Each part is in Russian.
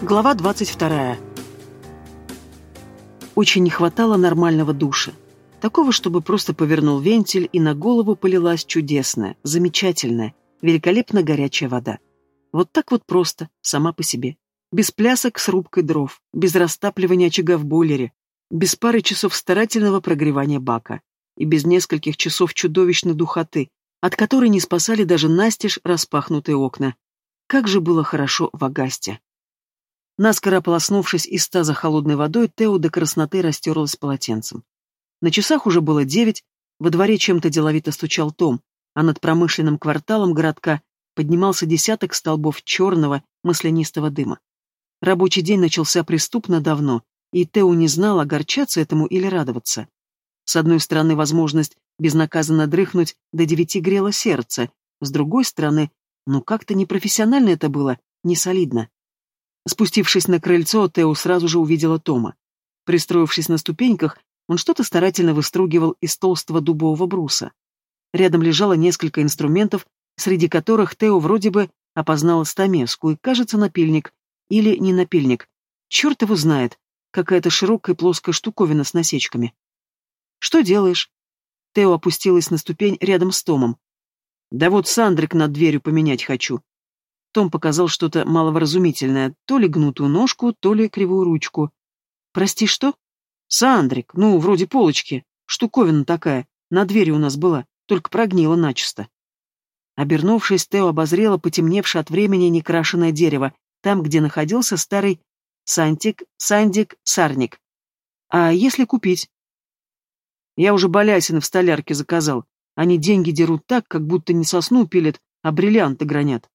Глава 22. Очень не хватало нормального душа. Такого, чтобы просто повернул вентиль, и на голову полилась чудесная, замечательная, великолепно горячая вода. Вот так вот просто, сама по себе. Без плясок с рубкой дров, без растапливания очага в бойлере, без пары часов старательного прогревания бака и без нескольких часов чудовищной духоты, от которой не спасали даже настежь распахнутые окна. Как же было хорошо в Агасте. Наскоро ополоснувшись из таза холодной водой, Тео до красноты растерлась полотенцем. На часах уже было девять, во дворе чем-то деловито стучал Том, а над промышленным кварталом городка поднимался десяток столбов черного маслянистого дыма. Рабочий день начался преступно давно, и Тео не знал, огорчаться этому или радоваться. С одной стороны, возможность безнаказанно дрыхнуть до девяти грела сердце, с другой стороны, ну как-то непрофессионально это было, не солидно. Спустившись на крыльцо, Тео сразу же увидела Тома. Пристроившись на ступеньках, он что-то старательно выстругивал из толстого дубового бруса. Рядом лежало несколько инструментов, среди которых Тео вроде бы опознала стамеску и, кажется, напильник. Или не напильник. Черт его знает. Какая-то широкая плоская штуковина с насечками. «Что делаешь?» Тео опустилась на ступень рядом с Томом. «Да вот сандрик над дверью поменять хочу», том показал что-то маловразумительное, то ли гнутую ножку, то ли кривую ручку. «Прости, что?» «Сандрик, ну, вроде полочки. Штуковина такая. На двери у нас была, только прогнила начисто». Обернувшись, Тео обозрела потемневшее от времени некрашенное дерево, там, где находился старый сантик, сандик, сарник. «А если купить?» «Я уже балясины в столярке заказал. Они деньги дерут так, как будто не сосну пилят, а бриллианты гранят.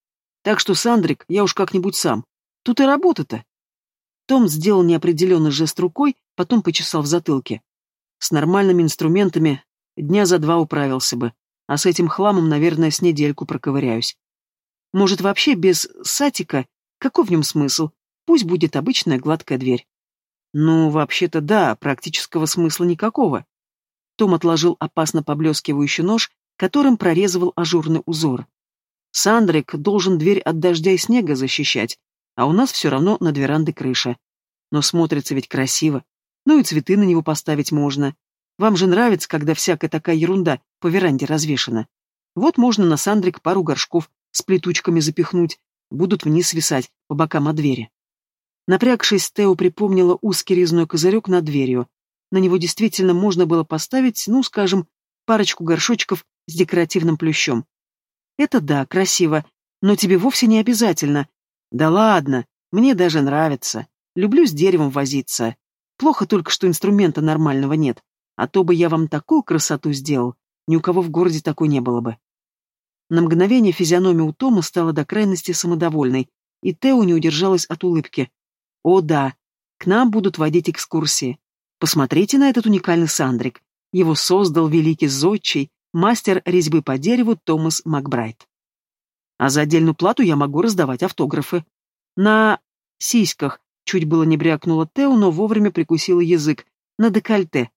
Так что, Сандрик, я уж как-нибудь сам. Тут и работа-то. Том сделал неопределенный жест рукой, потом почесал в затылке. С нормальными инструментами дня за два управился бы, а с этим хламом, наверное, с недельку проковыряюсь. Может, вообще без сатика? Какой в нем смысл? Пусть будет обычная гладкая дверь. Ну, вообще-то да, практического смысла никакого. Том отложил опасно поблескивающий нож, которым прорезывал ажурный узор. Сандрик должен дверь от дождя и снега защищать, а у нас все равно над верандой крыша. Но смотрится ведь красиво. Ну и цветы на него поставить можно. Вам же нравится, когда всякая такая ерунда по веранде развешана. Вот можно на Сандрик пару горшков с плетучками запихнуть, будут вниз свисать по бокам от двери. Напрягшись, Тео припомнила узкий резной козырек над дверью. На него действительно можно было поставить, ну, скажем, парочку горшочков с декоративным плющом. Это да, красиво, но тебе вовсе не обязательно. Да ладно, мне даже нравится. Люблю с деревом возиться. Плохо только, что инструмента нормального нет. А то бы я вам такую красоту сделал, ни у кого в городе такой не было бы. На мгновение физиономия у Тома стала до крайности самодовольной, и Тео не удержалась от улыбки. О да, к нам будут водить экскурсии. Посмотрите на этот уникальный сандрик. Его создал великий зодчий, мастер резьбы по дереву Томас Макбрайт. А за отдельную плату я могу раздавать автографы. На сиськах чуть было не брякнула Тео, но вовремя прикусила язык. На декольте.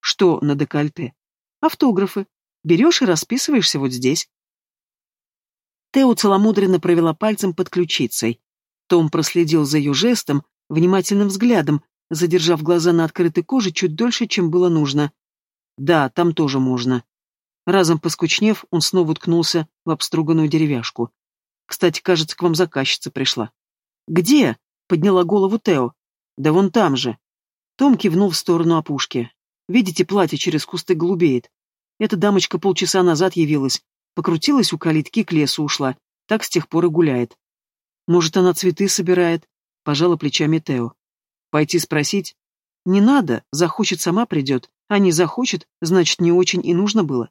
Что на декольте? Автографы. Берешь и расписываешься вот здесь. Тео целомудренно провела пальцем под ключицей. Том проследил за ее жестом, внимательным взглядом, задержав глаза на открытой коже чуть дольше, чем было нужно. Да, там тоже можно. Разом поскучнев, он снова уткнулся в обструганную деревяшку. «Кстати, кажется, к вам заказчица пришла». «Где?» — подняла голову Тео. «Да вон там же». Том кивнул в сторону опушки. «Видите, платье через кусты голубеет. Эта дамочка полчаса назад явилась. Покрутилась у калитки, к лесу ушла. Так с тех пор и гуляет. Может, она цветы собирает?» — пожала плечами Тео. «Пойти спросить?» «Не надо, захочет, сама придет. А не захочет, значит, не очень и нужно было».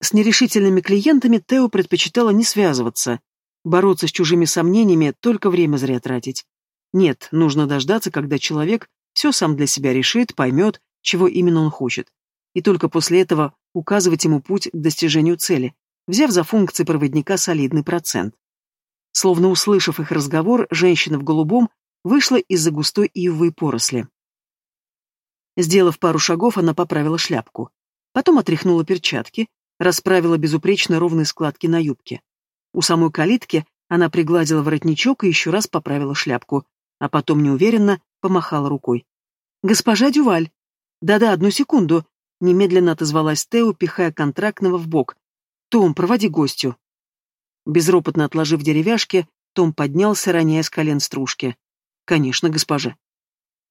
С нерешительными клиентами Тео предпочитала не связываться. Бороться с чужими сомнениями — только время зря тратить. Нет, нужно дождаться, когда человек все сам для себя решит, поймет, чего именно он хочет. И только после этого указывать ему путь к достижению цели, взяв за функции проводника солидный процент. Словно услышав их разговор, женщина в голубом вышла из-за густой ивовой поросли. Сделав пару шагов, она поправила шляпку. Потом отряхнула перчатки, расправила безупречно ровные складки на юбке. У самой калитки она пригладила воротничок и еще раз поправила шляпку. а потом неуверенно помахала рукой. «Госпожа Дюваль!» «Да-да, одну секунду!» — немедленно отозвалась Тео, пихая контрактного в бок. «Том, проводи гостю!» Безропотно отложив деревяшки, том поднялся, роняя с колен стружки. «Конечно, госпожа».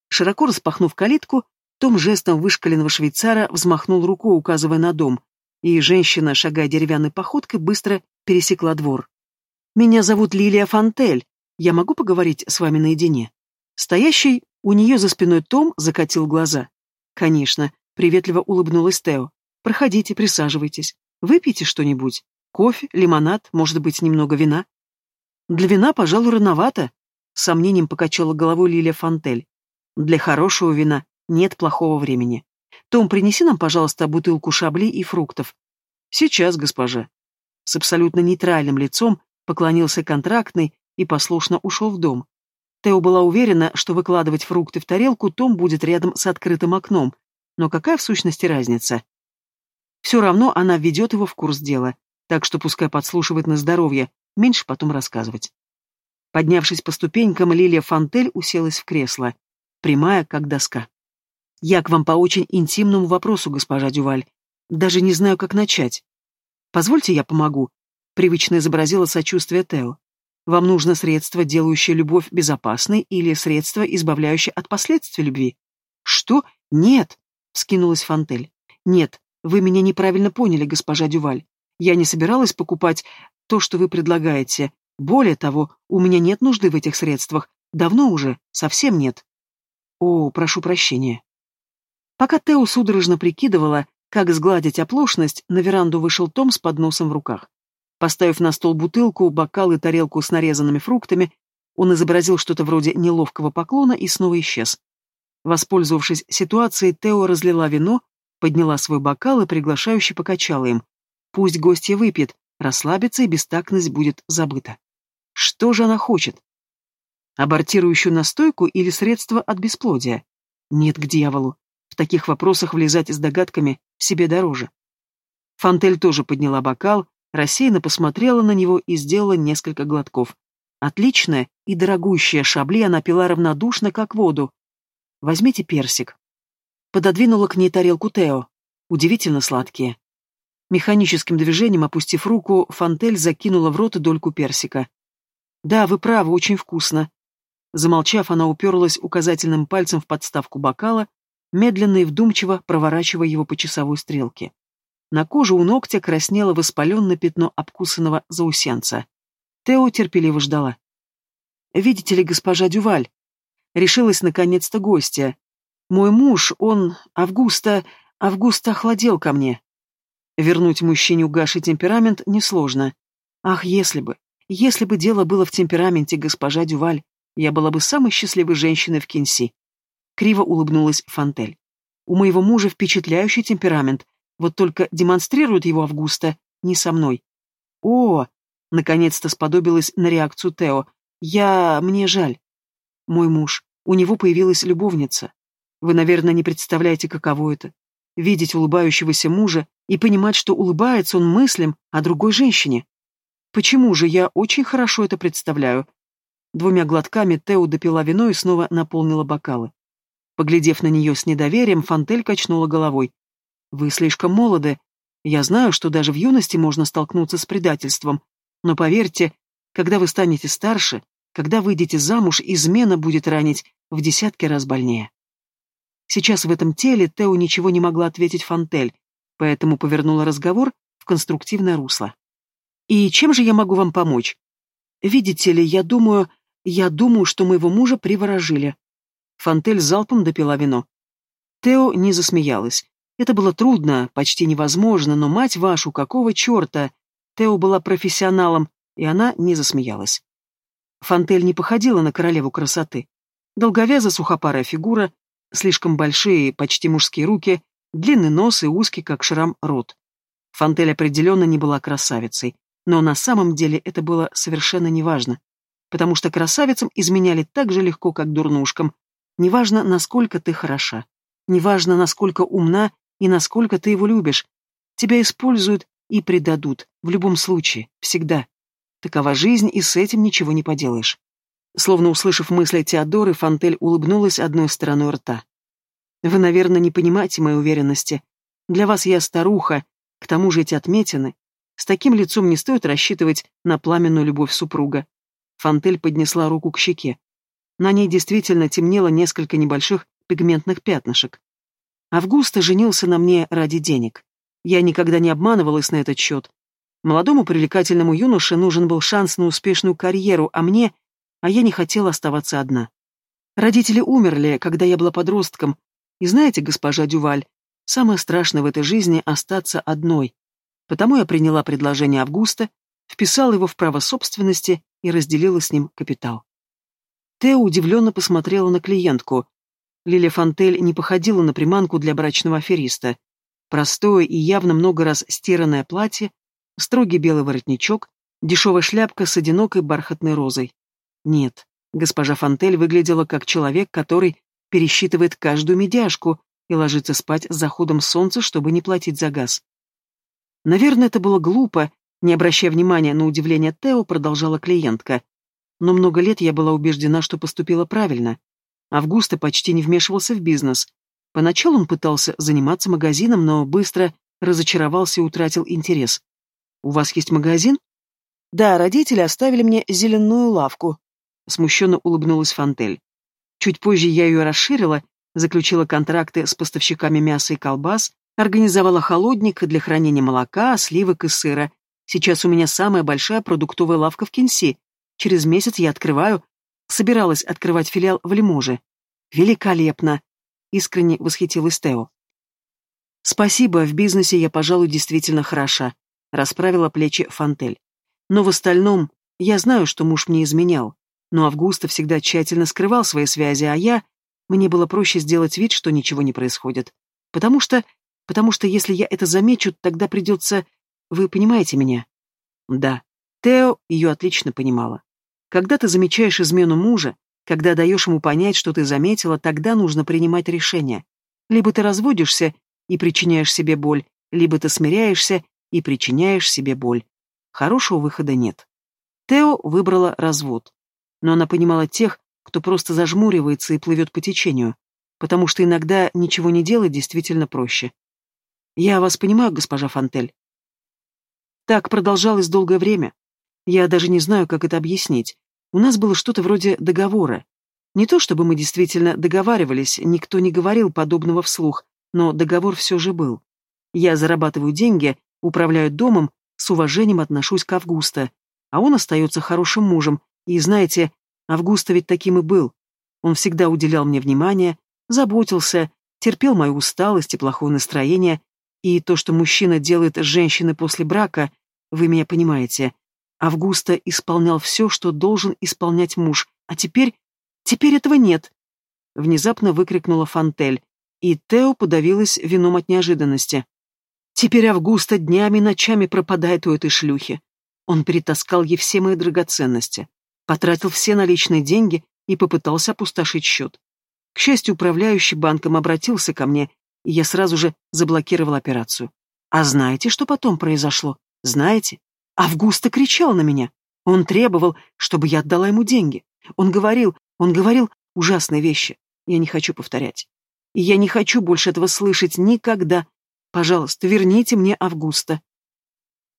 Широко распахнув калитку, Том жестом вышкаленного швейцара взмахнул рукой, указывая на дом, и женщина, шагая деревянной походкой, быстро пересекла двор. «Меня зовут Лилия Фантель. Я могу поговорить с вами наедине?» Стоящий у нее за спиной Том закатил глаза. «Конечно», — приветливо улыбнулась Тео. «Проходите, присаживайтесь. Выпейте что-нибудь. Кофе, лимонад, может быть, немного вина?» «Для вина, пожалуй, рановато», — сомнением покачала головой Лилия Фантель. «Для хорошего вина нет плохого времени. Том, принеси нам, пожалуйста, бутылку шабли и фруктов». «Сейчас, госпожа». С абсолютно нейтральным лицом поклонился контрактный и послушно ушел в дом. Тео была уверена, что выкладывать фрукты в тарелку Том будет рядом с открытым окном, но какая в сущности разница? Все равно она введет его в курс дела, так что пускай подслушивает на здоровье, меньше потом рассказывать. Поднявшись по ступенькам, Лилия Фантель уселась в кресло, прямая, как доска. «Я к вам по очень интимному вопросу, госпожа Дюваль. Даже не знаю, как начать. Позвольте, я помогу», — привычно изобразила сочувствие Тео. Вам нужно средство, делающее любовь безопасной, или средство, избавляющее от последствий любви? Что? Нет, вскинулась Фантель. Нет, вы меня неправильно поняли, госпожа Дюваль. Я не собиралась покупать то, что вы предлагаете. Более того, у меня нет нужды в этих средствах. Давно уже, совсем нет. О, прошу прощения. Пока Тео судорожно прикидывала, как сгладить оплошность, на веранду вышел Том с подносом в руках. Поставив на стол бутылку, бокал и тарелку с нарезанными фруктами, он изобразил что-то вроде неловкого поклона и снова исчез. Воспользовавшись ситуацией, Тео разлила вино, подняла свой бокал и приглашающе покачала им. Пусть гостья выпьет, расслабится и бестактность будет забыта. Что же она хочет? Абортирующую настойку или средство от бесплодия? Нет к дьяволу. Таких вопросах влезать с догадками себе дороже. Фантель тоже подняла бокал, рассеянно посмотрела на него и сделала несколько глотков. Отличная и дорогущая шабли она пила равнодушно, как воду. «Возьмите персик». Пододвинула к ней тарелку Тео. Удивительно сладкие. Механическим движением, опустив руку, Фантель закинула в рот дольку персика. «Да, вы правы, очень вкусно». Замолчав, она уперлась указательным пальцем в подставку бокала, медленно и вдумчиво проворачивая его по часовой стрелке. На коже у ногтя краснело воспаленное пятно обкусанного заусенца. Тео терпеливо ждала. «Видите ли, госпожа Дюваль?» Решилась наконец-то гостья. «Мой муж, он... Августа... Августа охладел ко мне». Вернуть мужчине угасший темперамент несложно. Ах, если бы... Если бы дело было в темпераменте госпожа Дюваль, я была бы самой счастливой женщиной в Кинси. Криво улыбнулась Фантель. У моего мужа впечатляющий темперамент, вот только демонстрирует его Августа не со мной. О, наконец-то сподобилась на реакцию Тео. Я... мне жаль. Мой муж. У него появилась любовница. Вы, наверное, не представляете, каково это. Видеть улыбающегося мужа и понимать, что улыбается он мыслям о другой женщине. Почему же я очень хорошо это представляю? Двумя глотками Тео допила вино и снова наполнила бокалы. Поглядев на нее с недоверием, Фантель качнула головой. Вы слишком молоды. Я знаю, что даже в юности можно столкнуться с предательством. Но поверьте, когда вы станете старше, когда выйдете замуж, измена будет ранить в десятки раз больнее. Сейчас в этом теле Тео ничего не могла ответить Фантель, поэтому повернула разговор в конструктивное русло. «И чем же я могу вам помочь? Видите ли, я думаю, я думаю, что моего мужа приворожили». Фантель залпом допила вино. Тео не засмеялась. Это было трудно, почти невозможно, но мать вашу, какого черта? Тео была профессионалом, и она не засмеялась. Фантель не походила на королеву красоты. Долговязая сухопарая фигура, слишком большие, почти мужские руки, длинный нос и узкий, как шрам, рот. Фантель определенно не была красавицей, но на самом деле это было совершенно неважно, потому что красавицам изменяли так же легко, как дурнушкам. Неважно, насколько ты хороша, неважно, насколько умна и насколько ты его любишь. Тебя используют и предадут, в любом случае, всегда. Такова жизнь, и с этим ничего не поделаешь. Словно услышав мысли Теодоры, Фантель улыбнулась одной стороной рта. «Вы, наверное, не понимаете моей уверенности. Для вас я старуха, к тому же эти отметины. С таким лицом не стоит рассчитывать на пламенную любовь супруга». Фантель поднесла руку к щеке. На ней действительно темнело несколько небольших пигментных пятнышек. Августа женился на мне ради денег. Я никогда не обманывалась на этот счет. Молодому привлекательному юноше нужен был шанс на успешную карьеру, а мне... А я не хотела оставаться одна. Родители умерли, когда я была подростком. И знаете, госпожа Дюваль, самое страшное в этой жизни — остаться одной. Потому я приняла предложение Августа, вписала его в право собственности и разделила с ним капитал. Тео удивленно посмотрела на клиентку. Лилия Фантель не походила на приманку для брачного афериста. Простое и явно много раз стиранное платье, строгий белый воротничок, дешевая шляпка с одинокой бархатной розой. Нет, госпожа Фантель выглядела как человек, который пересчитывает каждую медяшку и ложится спать с заходом солнца, чтобы не платить за газ. Наверное, это было глупо, не обращая внимания на удивление Тео, продолжала клиентка. Но много лет я была убеждена, что поступила правильно. Августа почти не вмешивался в бизнес. Поначалу он пытался заниматься магазином, но быстро разочаровался и утратил интерес. «У вас есть магазин?» «Да, родители оставили мне зеленую лавку», — смущенно улыбнулась Фантель. Чуть позже я ее расширила, заключила контракты с поставщиками мяса и колбас, организовала холодник для хранения молока, сливок и сыра. Сейчас у меня самая большая продуктовая лавка в Кинси. Через месяц я открываю. Собиралась открывать филиал в Лиможе. Великолепно! Искренне восхитилась Тео. Спасибо, в бизнесе я, пожалуй, действительно хороша. Расправила плечи Фантель. Но в остальном, я знаю, что муж мне изменял. Но Августа всегда тщательно скрывал свои связи, а я... Мне было проще сделать вид, что ничего не происходит. Потому что... Потому что если я это замечу, тогда придется... Вы понимаете меня? Да. Тео ее отлично понимала. Когда ты замечаешь измену мужа, когда даешь ему понять, что ты заметила, тогда нужно принимать решение. Либо ты разводишься и причиняешь себе боль, либо ты смиряешься и причиняешь себе боль. Хорошего выхода нет. Тео выбрала развод. Но она понимала тех, кто просто зажмуривается и плывет по течению, потому что иногда ничего не делать действительно проще. Я вас понимаю, госпожа Фантель. Так продолжалось долгое время. Я даже не знаю, как это объяснить. У нас было что-то вроде договора. Не то чтобы мы действительно договаривались, никто не говорил подобного вслух, но договор все же был. Я зарабатываю деньги, управляю домом, с уважением отношусь к Августа, а он остается хорошим мужем, и, знаете, Августа ведь таким и был. Он всегда уделял мне внимание, заботился, терпел мою усталость и плохое настроение, и то, что мужчина делает с женщиной после брака, вы меня понимаете. Августа исполнял все, что должен исполнять муж, а теперь... теперь этого нет. Внезапно выкрикнула Фантель, и Тео подавилась вином от неожиданности. Теперь Августа днями и ночами пропадает у этой шлюхи. Он перетаскал ей все мои драгоценности, потратил все наличные деньги и попытался опустошить счет. К счастью, управляющий банком обратился ко мне, и я сразу же заблокировал операцию. А знаете, что потом произошло? Знаете? Августа кричал на меня. Он требовал, чтобы я отдала ему деньги. Он говорил, он говорил ужасные вещи. Я не хочу повторять. И я не хочу больше этого слышать никогда. Пожалуйста, верните мне Августа.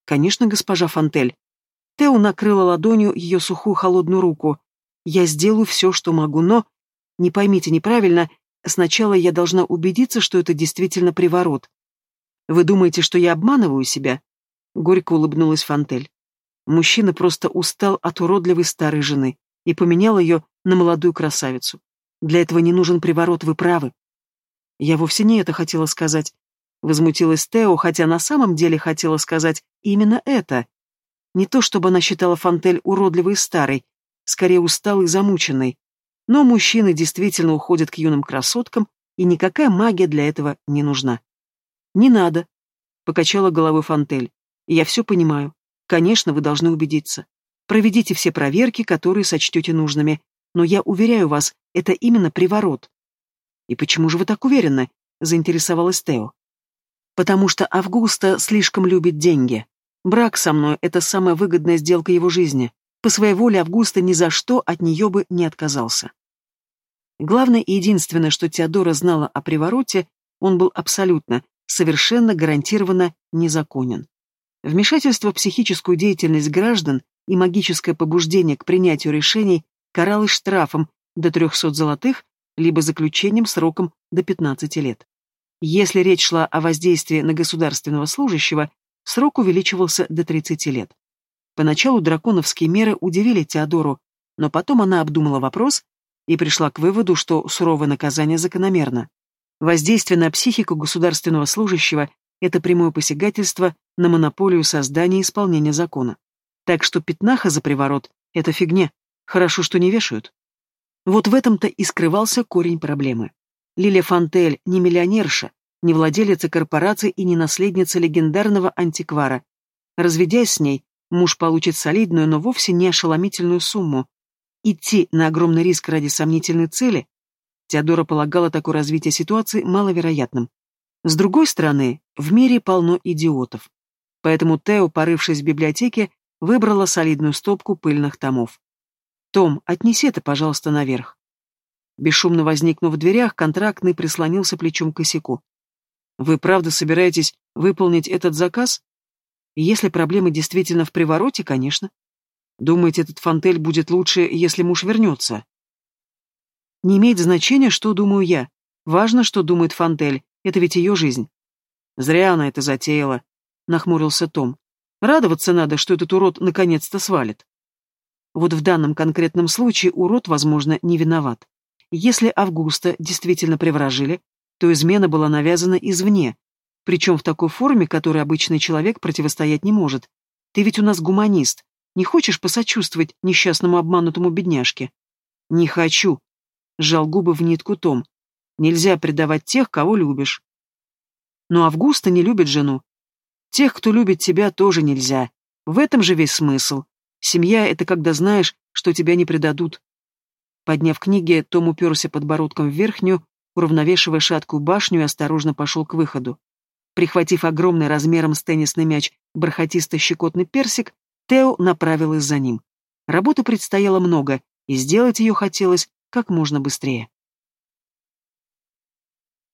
Конечно, госпожа Фантель. Тео накрыла ладонью ее сухую холодную руку. Я сделаю все, что могу, но... Не поймите неправильно, сначала я должна убедиться, что это действительно приворот. Вы думаете, что я обманываю себя? Горько улыбнулась Фантель. Мужчина просто устал от уродливой старой жены и поменял ее на молодую красавицу. Для этого не нужен приворот, вы правы. Я вовсе не это хотела сказать. Возмутилась Тео, хотя на самом деле хотела сказать именно это. Не то, чтобы она считала Фантель уродливой и старой, скорее усталой и замученной. Но мужчины действительно уходят к юным красоткам, и никакая магия для этого не нужна. «Не надо», — покачала головой Фантель. Я все понимаю. Конечно, вы должны убедиться. Проведите все проверки, которые сочтете нужными. Но я уверяю вас, это именно приворот. И почему же вы так уверены? Заинтересовалась Тео. Потому что Августа слишком любит деньги. Брак со мной — это самая выгодная сделка его жизни. по своей воле Августа ни за что от нее бы не отказался. Главное и единственное, что Теодора знала о привороте, он был абсолютно, совершенно гарантированно незаконен. Вмешательство в психическую деятельность граждан и магическое побуждение к принятию решений каралось штрафом до 300 золотых либо заключением сроком до 15 лет. Если речь шла о воздействии на государственного служащего, срок увеличивался до 30 лет. Поначалу драконовские меры удивили Теодору, но потом она обдумала вопрос и пришла к выводу, что суровое наказание закономерно. Воздействие на психику государственного служащего – это прямое посягательство на монополию создания и исполнения закона. Так что пятнаха за приворот – это фигня. Хорошо, что не вешают. Вот в этом-то и скрывался корень проблемы. Лилия Фантель не миллионерша, не владелица корпорации и не наследница легендарного антиквара. Разведясь с ней, муж получит солидную, но вовсе не ошеломительную сумму. Идти на огромный риск ради сомнительной цели? Теодора полагала такое развитие ситуации маловероятным. С другой стороны, в мире полно идиотов. Поэтому Тео, порывшись в библиотеке, выбрала солидную стопку пыльных томов. «Том, отнеси это, пожалуйста, наверх». Бесшумно возникнув в дверях, контрактный прислонился плечом к косяку. «Вы правда собираетесь выполнить этот заказ?» «Если проблема действительно в привороте, конечно. Думаете, этот фантель будет лучше, если муж вернется?» «Не имеет значения, что думаю я. Важно, что думает фантель. Это ведь ее жизнь». «Зря она это затеяла», — нахмурился Том. «Радоваться надо, что этот урод наконец-то свалит». Вот в данном конкретном случае урод, возможно, не виноват. Если Августа действительно приворожили, то измена была навязана извне, причем в такой форме, которой обычный человек противостоять не может. Ты ведь у нас гуманист. Не хочешь посочувствовать несчастному обманутому бедняжке? Не хочу. Сжал губы в нитку Том. Нельзя предавать тех, кого любишь. Но Августа не любит жену. Тех, кто любит тебя, тоже нельзя. В этом же весь смысл. Семья — это когда знаешь, что тебя не предадут. Подняв книги, Том уперся подбородком в верхнюю, уравновешивая шаткую башню и осторожно пошел к выходу. Прихватив огромный размером с теннисный мяч бархатисто-щекотный персик, Тео направилась за ним. Работы предстояло много, и сделать ее хотелось как можно быстрее.